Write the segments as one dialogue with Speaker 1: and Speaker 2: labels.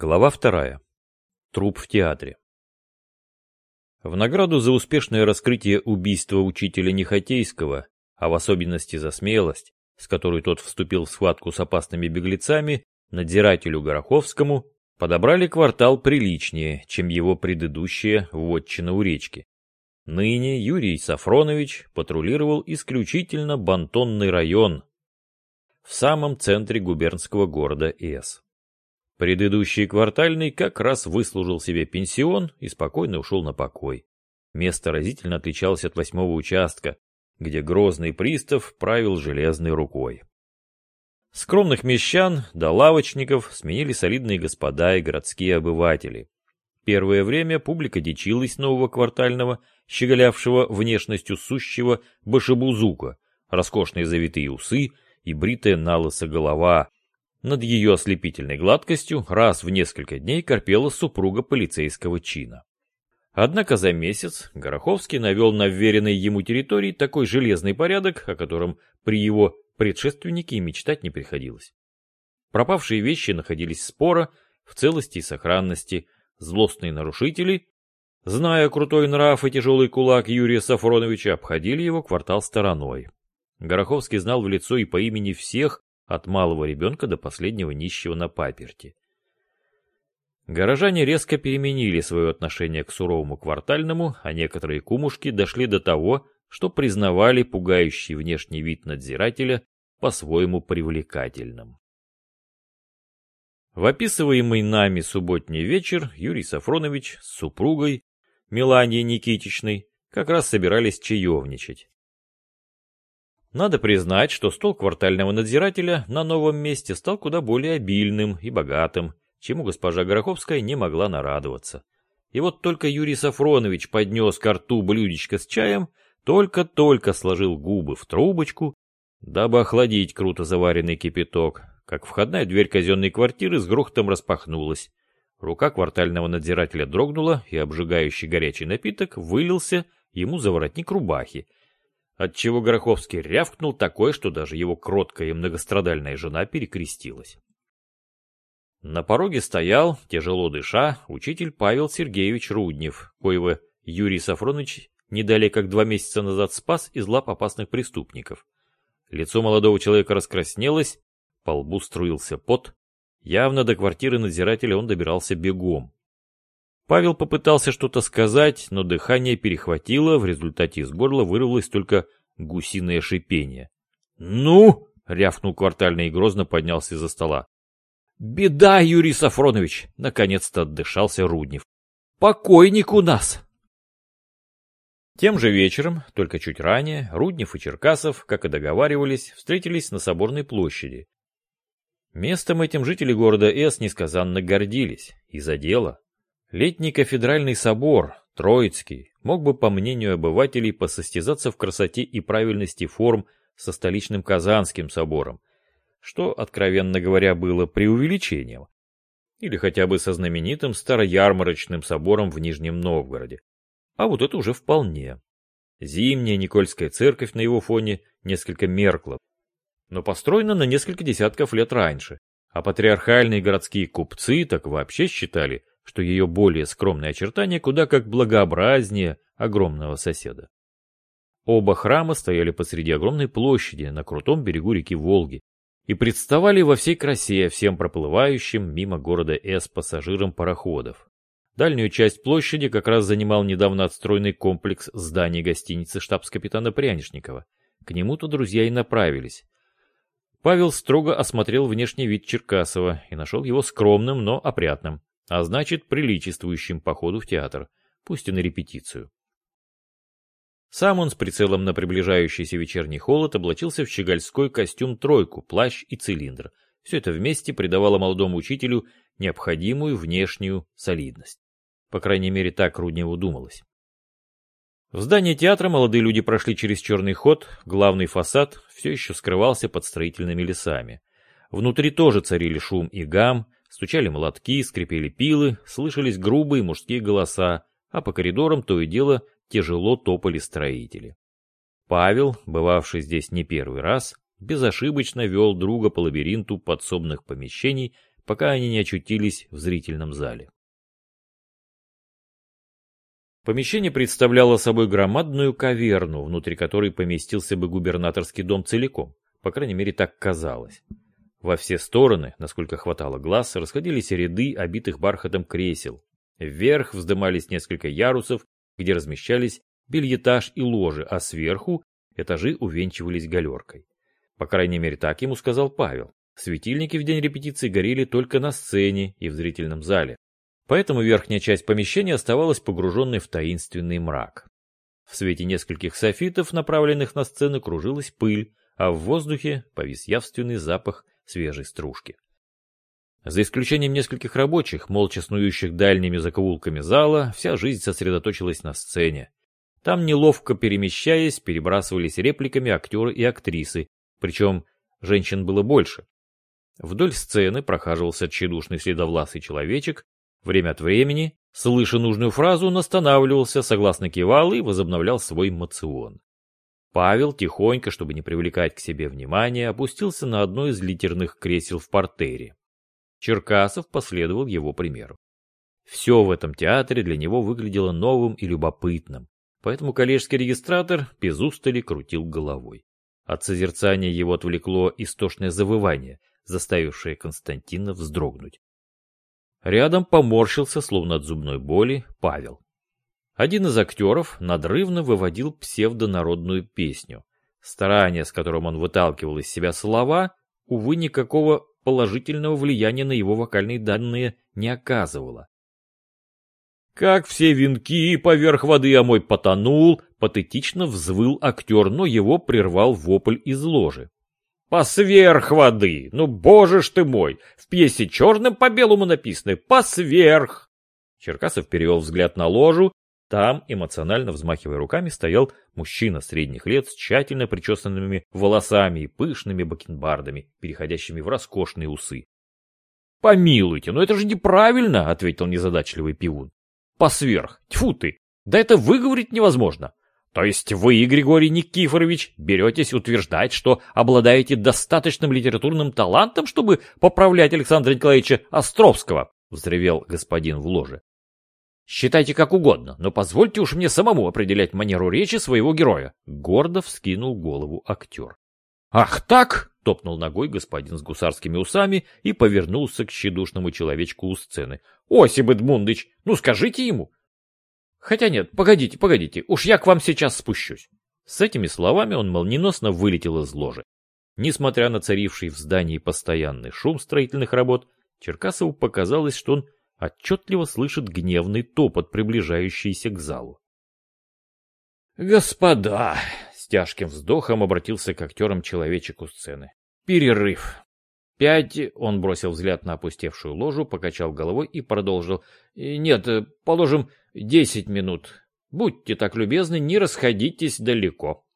Speaker 1: Глава вторая. Труп в театре. В награду за успешное раскрытие убийства учителя Нехотейского, а в особенности за смелость, с которой тот вступил в схватку с опасными беглецами, надзирателю Гороховскому подобрали квартал приличнее, чем его предыдущая вотчина у речки. Ныне Юрий Сафронович патрулировал исключительно Бантонный район в самом центре губернского города С. Предыдущий квартальный как раз выслужил себе пенсион и спокойно ушел на покой. Место разительно отличалось от восьмого участка, где грозный пристав правил железной рукой. Скромных мещан да лавочников сменили солидные господа и городские обыватели. Первое время публика дичилась нового квартального, щеголявшего внешностью сущего башебузука, роскошные завитые усы и бритая налысо голова, над ее ослепительной гладкостью раз в несколько дней корпела супруга полицейского чина. Однако за месяц Гороховский навел на вверенной ему территории такой железный порядок, о котором при его предшественнике и мечтать не приходилось. Пропавшие вещи находились спора, в целости и сохранности, злостные нарушители, зная крутой нрав и тяжелый кулак Юрия Сафроновича, обходили его квартал стороной. Гороховский знал в лицо и по имени всех, от малого ребенка до последнего нищего на паперти. Горожане резко переменили свое отношение к суровому квартальному, а некоторые кумушки дошли до того, что признавали пугающий внешний вид надзирателя по-своему привлекательным. В описываемый нами субботний вечер Юрий Сафронович с супругой, Меланией Никитичной, как раз собирались чаевничать. Надо признать, что стол квартального надзирателя на новом месте стал куда более обильным и богатым, чему госпожа Гороховская не могла нарадоваться. И вот только Юрий Сафронович поднес ко рту блюдечко с чаем, только-только сложил губы в трубочку, дабы охладить круто заваренный кипяток, как входная дверь казенной квартиры с грохотом распахнулась. Рука квартального надзирателя дрогнула, и обжигающий горячий напиток вылился ему за воротник рубахи, отчего Гороховский рявкнул такое, что даже его кроткая и многострадальная жена перекрестилась. На пороге стоял, тяжело дыша, учитель Павел Сергеевич Руднев, коего Юрий Сафронович не далее как два месяца назад спас из лап опасных преступников. Лицо молодого человека раскраснелось, по лбу струился пот. Явно до квартиры надзирателя он добирался бегом. Павел попытался что-то сказать, но дыхание перехватило, в результате из горла вырвалось только гусиное шипение. «Ну!» — рявкнул квартальный и грозно поднялся из-за стола. «Беда, Юрий Сафронович!» — наконец-то отдышался Руднев. «Покойник у нас!» Тем же вечером, только чуть ранее, Руднев и Черкасов, как и договаривались, встретились на Соборной площади. Местом этим жители города С несказанно гордились. И за дело. Летний кафедральный собор, Троицкий, мог бы, по мнению обывателей, посостязаться в красоте и правильности форм со столичным Казанским собором, что, откровенно говоря, было преувеличением. Или хотя бы со знаменитым Староярмарочным собором в Нижнем Новгороде. А вот это уже вполне. Зимняя Никольская церковь на его фоне несколько меркла, но построена на несколько десятков лет раньше, а патриархальные городские купцы так вообще считали, что ее более скромные очертания куда как благообразнее огромного соседа. Оба храма стояли посреди огромной площади на крутом берегу реки Волги и представали во всей красе всем проплывающим мимо города С пассажирам пароходов. Дальнюю часть площади как раз занимал недавно отстроенный комплекс зданий гостиницы штабс-капитана Прянишникова. К нему-то друзья и направились. Павел строго осмотрел внешний вид Черкасова и нашел его скромным, но опрятным а значит приличествующим походу в театр, пусть и на репетицию. Сам он с прицелом на приближающийся вечерний холод облачился в щегольской костюм-тройку, плащ и цилиндр. Все это вместе придавало молодому учителю необходимую внешнюю солидность. По крайней мере, так Рудневу думалось. В здании театра молодые люди прошли через черный ход, главный фасад все еще скрывался под строительными лесами. Внутри тоже царили шум и гам, Стучали молотки, скрипели пилы, слышались грубые мужские голоса, а по коридорам то и дело тяжело топали строители. Павел, бывавший здесь не первый раз, безошибочно вел друга по лабиринту подсобных помещений, пока они не очутились в зрительном зале. Помещение представляло собой громадную каверну, внутри которой поместился бы губернаторский дом целиком. По крайней мере, так казалось. Во все стороны, насколько хватало глаз, расходились ряды обитых бархатом кресел. Вверх вздымались несколько ярусов, где размещались бельетаж и ложи, а сверху этажи увенчивались галеркой. По крайней мере, так ему сказал Павел. Светильники в день репетиции горели только на сцене и в зрительном зале поэтому верхняя часть помещения оставалась погруженной в таинственный мрак. В свете нескольких софитов, направленных на сцену, кружилась пыль, а в воздухе повис явственный запах свежей стружки. За исключением нескольких рабочих, молча снующих дальними закоулками зала, вся жизнь сосредоточилась на сцене. Там, неловко перемещаясь, перебрасывались репликами актеры и актрисы, причем женщин было больше. Вдоль сцены прохаживался тщедушный следовласый человечек Время от времени, слыша нужную фразу, он согласно кивал и возобновлял свой мацион. Павел тихонько, чтобы не привлекать к себе внимания, опустился на одно из литерных кресел в портере. Черкасов последовал его примеру. Все в этом театре для него выглядело новым и любопытным, поэтому коллежский регистратор без устали крутил головой. От созерцания его отвлекло истошное завывание, заставившее Константина вздрогнуть. Рядом поморщился, словно от зубной боли, Павел. Один из актеров надрывно выводил псевдонародную песню. Старание, с которым он выталкивал из себя слова, увы, никакого положительного влияния на его вокальные данные не оказывало. Как все венки поверх воды, а мой потонул, патетично взвыл актер, но его прервал вопль из ложи. Посверх воды! Ну, боже ж ты мой! В пьесе черным по белому написано «посверх». Черкасов перевел взгляд на ложу. Там, эмоционально взмахивая руками, стоял мужчина средних лет с тщательно причесанными волосами и пышными бакенбардами, переходящими в роскошные усы. «Помилуйте, но это же неправильно!» — ответил незадачливый пивун. «Посверх! Тьфу ты! Да это выговорить невозможно! То есть вы, Григорий Никифорович, беретесь утверждать, что обладаете достаточным литературным талантом, чтобы поправлять Александра Николаевича Островского? Взревел господин в ложе. Считайте как угодно, но позвольте уж мне самому определять манеру речи своего героя. Гордо вскинул голову актер. Ах так! Топнул ногой господин с гусарскими усами и повернулся к щедушному человечку у сцены. Осип Эдмундыч, ну скажите ему, Хотя нет, погодите, погодите, уж я к вам сейчас спущусь. С этими словами он молниеносно вылетел из ложи. Несмотря на царивший в здании постоянный шум строительных работ, Черкасову показалось, что он отчетливо слышит гневный топот, приближающийся к залу. «Господа!» — с тяжким вздохом обратился к актерам человечек у сцены. «Перерыв. Пять...» — он бросил взгляд на опустевшую ложу, покачал головой и продолжил. «Нет, положим, Десять минут. Будьте так любезны, не расходитесь далеко.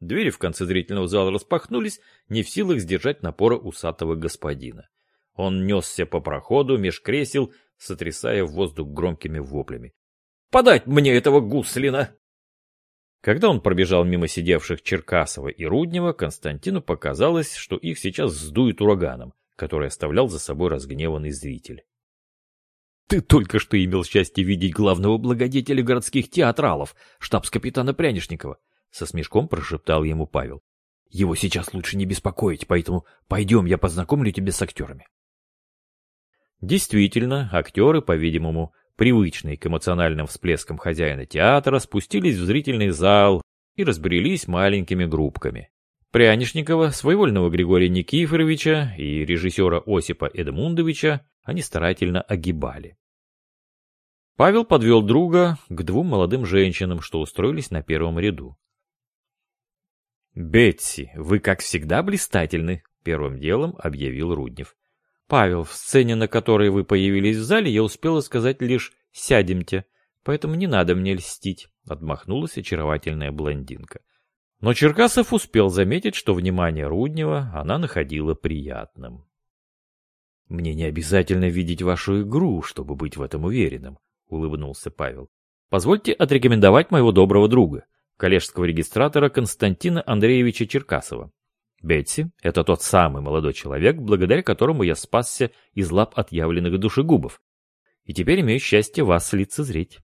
Speaker 1: Двери в конце зрительного зала распахнулись, не в силах сдержать напора усатого господина. Он несся по проходу меж кресел, сотрясая воздух громкими воплями. «Подать мне этого гуслина!» Когда он пробежал мимо сидевших Черкасова и Руднева, Константину показалось, что их сейчас сдует ураганом, который оставлял за собой разгневанный зритель. Ты только что имел счастье видеть главного благодетеля городских театралов, штабс-капитана Прянишникова, со смешком прошептал ему Павел. Его сейчас лучше не беспокоить, поэтому пойдем, я познакомлю тебя с актерами. Действительно, актеры, по-видимому, привычные к эмоциональным всплескам хозяина театра, спустились в зрительный зал и разбрелись маленькими группками. Прянишникова, своевольного Григория Никифоровича и режиссера Осипа Эдмундовича они старательно огибали. Павел подвел друга к двум молодым женщинам, что устроились на первом ряду. «Бетси, вы, как всегда, блистательны», — первым делом объявил Руднев. «Павел, в сцене, на которой вы появились в зале, я успела сказать лишь «сядемте», поэтому не надо мне льстить», — отмахнулась очаровательная блондинка. Но Черкасов успел заметить, что внимание Руднева она находила приятным. «Мне не обязательно видеть вашу игру, чтобы быть в этом уверенным», — улыбнулся Павел. «Позвольте отрекомендовать моего доброго друга, коллежского регистратора Константина Андреевича Черкасова. Бетси — это тот самый молодой человек, благодаря которому я спасся из лап отъявленных душегубов. И теперь имею счастье вас лицезреть.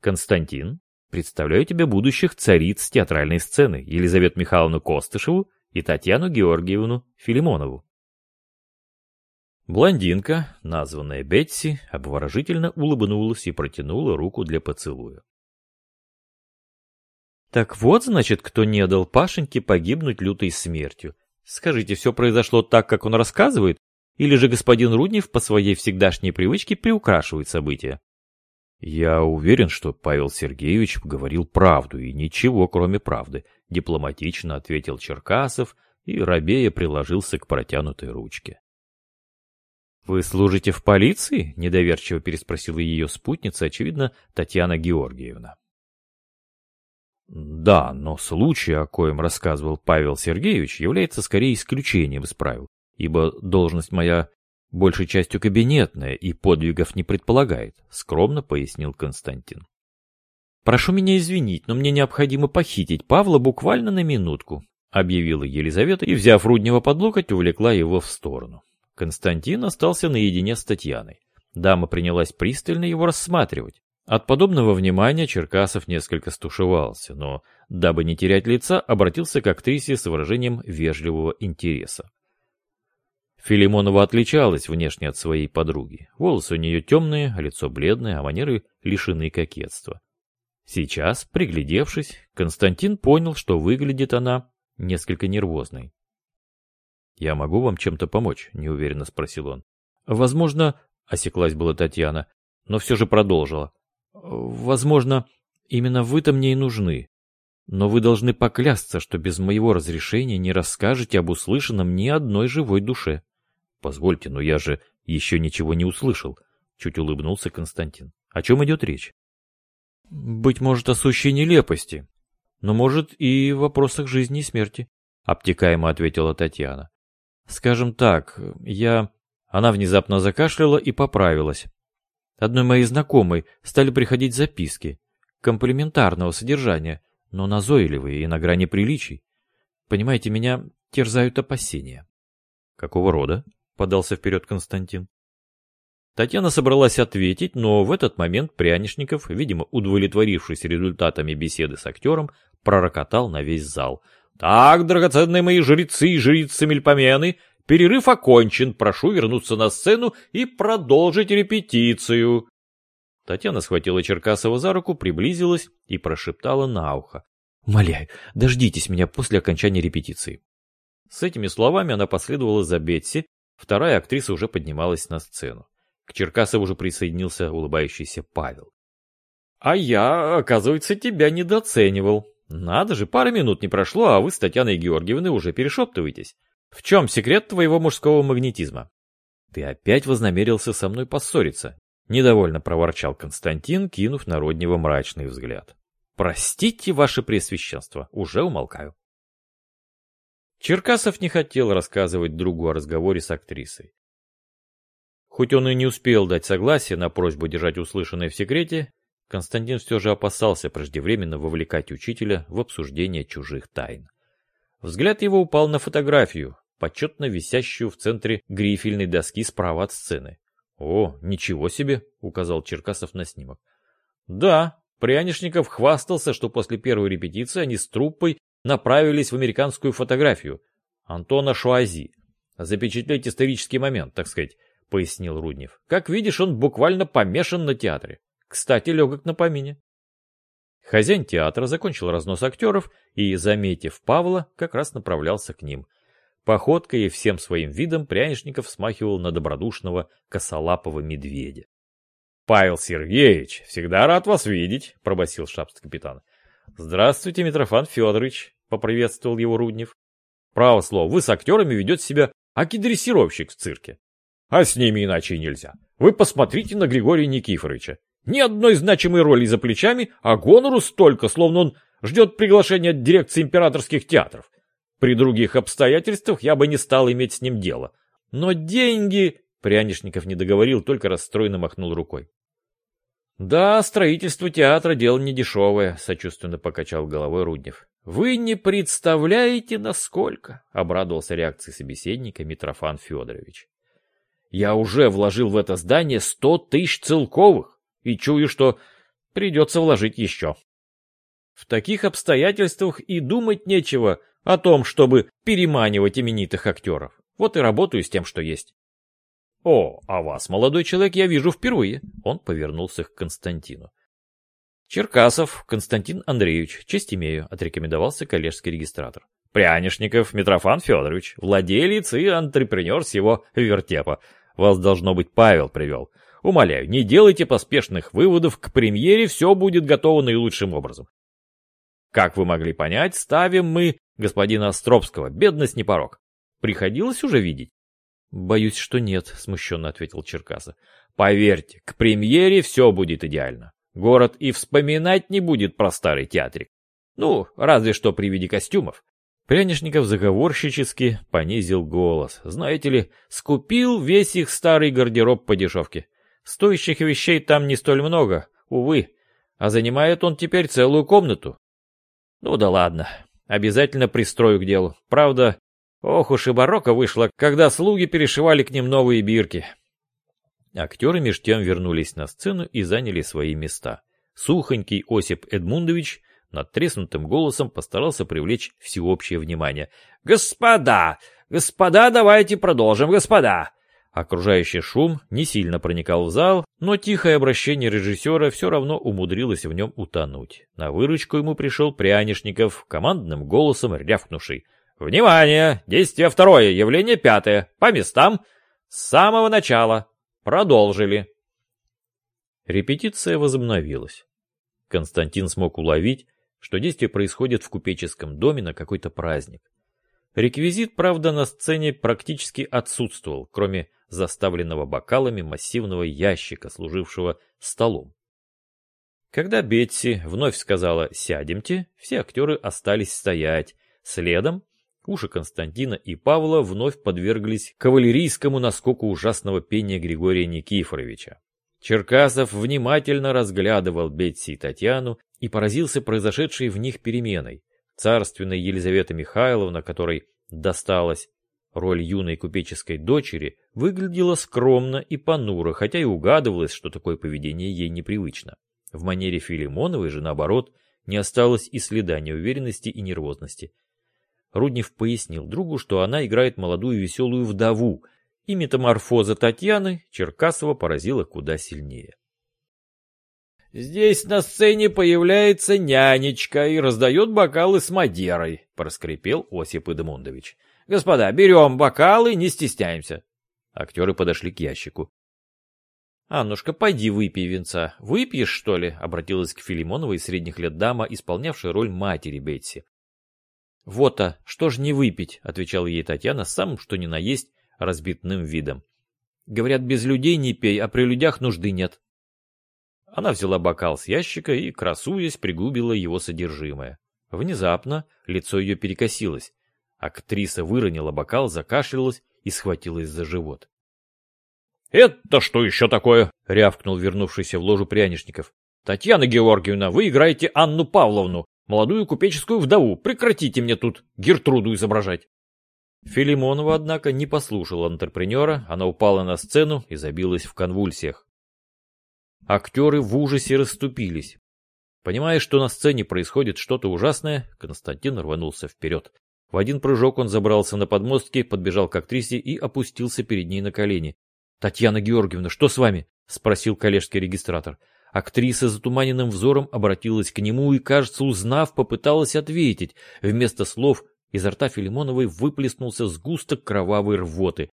Speaker 1: Константин, представляю тебе будущих цариц театральной сцены Елизавету Михайловну Костышеву и Татьяну Георгиевну Филимонову. Блондинка, названная Бетси, обворожительно улыбнулась и протянула руку для поцелуя. Так вот, значит, кто не дал Пашеньке погибнуть лютой смертью. Скажите, все произошло так, как он рассказывает? Или же господин Руднев по своей всегдашней привычке приукрашивает события? Я уверен, что Павел Сергеевич говорил правду и ничего, кроме правды, дипломатично ответил Черкасов и рабея приложился к протянутой ручке. «Вы служите в полиции?» — недоверчиво переспросила ее спутница, очевидно, Татьяна Георгиевна. Да, но случай, о коем рассказывал Павел Сергеевич, является скорее исключением из правил, ибо должность моя большей частью кабинетная и подвигов не предполагает, скромно пояснил Константин. Прошу меня извинить, но мне необходимо похитить Павла буквально на минутку, объявила Елизавета и, взяв Руднева под локоть, увлекла его в сторону. Константин остался наедине с Татьяной. Дама принялась пристально его рассматривать. От подобного внимания Черкасов несколько стушевался, но, дабы не терять лица, обратился к актрисе с выражением вежливого интереса. Филимонова отличалась внешне от своей подруги. Волосы у нее темные, лицо бледное, а манеры лишены кокетства. Сейчас, приглядевшись, Константин понял, что выглядит она несколько нервозной. «Я могу вам чем-то помочь?» — неуверенно спросил он. «Возможно...» — осеклась была Татьяна, но все же продолжила. Возможно, именно вы-то мне и нужны. Но вы должны поклясться, что без моего разрешения не расскажете об услышанном ни одной живой душе. Позвольте, но я же еще ничего не услышал. Чуть улыбнулся Константин. О чем идет речь? Быть может, о сущей нелепости. Но может и в вопросах жизни и смерти. Обтекаемо ответила Татьяна. Скажем так, я... Она внезапно закашляла и поправилась. Одной моей знакомой стали приходить записки, комплиментарного содержания, но назойливые и на грани приличий. Понимаете, меня терзают опасения. Какого рода? Подался вперед Константин. Татьяна собралась ответить, но в этот момент Прянишников, видимо, удовлетворившись результатами беседы с актером, пророкотал на весь зал. «Так, драгоценные мои жрецы и жрицы Мельпомены, Перерыв окончен, прошу вернуться на сцену и продолжить репетицию. Татьяна схватила Черкасова за руку, приблизилась и прошептала на ухо. «Умоляю, дождитесь меня после окончания репетиции». С этими словами она последовала за Бетси, вторая актриса уже поднималась на сцену. К Черкасову уже присоединился улыбающийся Павел. «А я, оказывается, тебя недооценивал. Надо же, пара минут не прошло, а вы с Татьяной Георгиевной уже перешептываетесь. В чем секрет твоего мужского магнетизма? Ты опять вознамерился со мной поссориться. Недовольно проворчал Константин, кинув на Роднева мрачный взгляд. Простите, ваше пресвященство, уже умолкаю. Черкасов не хотел рассказывать другу о разговоре с актрисой. Хоть он и не успел дать согласие на просьбу держать услышанное в секрете, Константин все же опасался преждевременно вовлекать учителя в обсуждение чужих тайн. Взгляд его упал на фотографию, почетно висящую в центре грифельной доски справа от сцены. «О, ничего себе!» — указал Черкасов на снимок. «Да, Прянишников хвастался, что после первой репетиции они с труппой направились в американскую фотографию Антона Шуази. Запечатлеть исторический момент, так сказать», — пояснил Руднев. «Как видишь, он буквально помешан на театре. Кстати, легок на помине». Хозяин театра закончил разнос актеров и, заметив Павла, как раз направлялся к ним — Походкой и всем своим видом Прянишников смахивал на добродушного косолапого медведя. — Павел Сергеевич, всегда рад вас видеть, — пробасил штабс-капитан. — Здравствуйте, Митрофан Федорович, — поприветствовал его Руднев. — Право слово, вы с актерами ведете себя аки дрессировщик в цирке. А с ними иначе и нельзя. Вы посмотрите на Григория Никифоровича. Ни одной значимой роли за плечами, а гонору столько, словно он ждет приглашения от дирекции императорских театров. При других обстоятельствах я бы не стал иметь с ним дело. Но деньги... Прянишников не договорил, только расстроенно махнул рукой. «Да, строительство театра — дело недешевое», — сочувственно покачал головой Руднев. Вы не представляете, насколько, — обрадовался реакцией собеседника Митрофан Федорович. Я уже вложил в это здание сто тысяч целковых и чую, что придется вложить еще. В таких обстоятельствах и думать нечего о том, чтобы переманивать именитых актеров. Вот и работаю с тем, что есть. О, а вас, молодой человек, я вижу впервые. Он повернулся к Константину. Черкасов Константин Андреевич, честь имею, отрекомендовался коллежский регистратор. Прянишников Митрофан Федорович, владелец и антрепренер всего вертепа. Вас, должно быть, Павел привел. Умоляю, не делайте поспешных выводов, к премьере все будет готово наилучшим образом. Как вы могли понять, ставим мы господина Островского, бедность не порог. Приходилось уже видеть? Боюсь, что нет, смущенно ответил Черкасов. Поверьте, к премьере все будет идеально. Город и вспоминать не будет про старый театрик. Ну, разве что при виде костюмов. Прянишников заговорщически понизил голос. Знаете ли, скупил весь их старый гардероб по дешевке. Стоящих вещей там не столь много, увы. А занимает он теперь целую комнату. Ну да ладно, обязательно пристрою к делу. Правда, ох уж и барокко вышло, когда слуги перешивали к ним новые бирки. Актеры меж тем вернулись на сцену и заняли свои места. Сухонький Осип Эдмундович надтреснутым голосом постарался привлечь всеобщее внимание. «Господа! Господа, давайте продолжим, господа!» Окружающий шум не сильно проникал в зал, но тихое обращение режиссера все равно умудрилось в нем утонуть. На выручку ему пришел Прянишников, командным голосом рявкнувший. «Внимание! Действие второе, явление пятое. По местам. С самого начала. Продолжили». Репетиция возобновилась. Константин смог уловить, что действие происходит в купеческом доме на какой-то праздник. Реквизит, правда, на сцене практически отсутствовал, кроме заставленного бокалами массивного ящика, служившего столом. Когда Бетси вновь сказала «сядемте», все актеры остались стоять. Следом уши Константина и Павла вновь подверглись кавалерийскому наскоку ужасного пения Григория Никифоровича. Черкасов внимательно разглядывал Бетси и Татьяну и поразился произошедшей в них переменой. Царственная Елизавета Михайловна, которой досталась роль юной купеческой дочери, выглядела скромно и понуро, хотя и угадывалось, что такое поведение ей непривычно. В манере Филимоновой же, наоборот, не осталось и следа неуверенности и нервозности. Руднев пояснил другу, что она играет молодую веселую вдову, и метаморфоза Татьяны Черкасова поразила куда сильнее. «Здесь на сцене появляется нянечка и раздает бокалы с Мадерой», — проскрипел Осип Эдмундович. «Господа, берем бокалы, не стесняемся». Актеры подошли к ящику. «Аннушка, пойди выпей венца. Выпьешь, что ли?» — обратилась к Филимоновой средних лет дама, исполнявшая роль матери Бетси. «Вот-то, что ж не выпить?» — отвечала ей Татьяна самым что ни на есть разбитным видом. «Говорят, без людей не пей, а при людях нужды нет». Она взяла бокал с ящика и, красуясь, пригубила его содержимое. Внезапно лицо ее перекосилось. Актриса выронила бокал, закашлялась и схватилась за живот. «Это что еще такое?» — рявкнул вернувшийся в ложу прянишников. «Татьяна Георгиевна, вы играете Анну Павловну, молодую купеческую вдову. Прекратите мне тут Гертруду изображать». Филимонова, однако, не послушала антрепренера, она упала на сцену и забилась в конвульсиях. Актеры в ужасе расступились. Понимая, что на сцене происходит что-то ужасное, Константин рванулся вперед. В один прыжок он забрался на подмостки, подбежал к актрисе и опустился перед ней на колени. «Татьяна Георгиевна, что с вами?» — спросил коллежский регистратор. Актриса затуманенным взором обратилась к нему и, кажется, узнав, попыталась ответить. Вместо слов изо рта Филимоновой выплеснулся сгусток кровавой рвоты.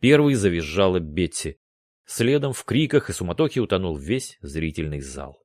Speaker 1: Первый завизжала Бетси. Следом в криках и суматохе утонул весь зрительный зал.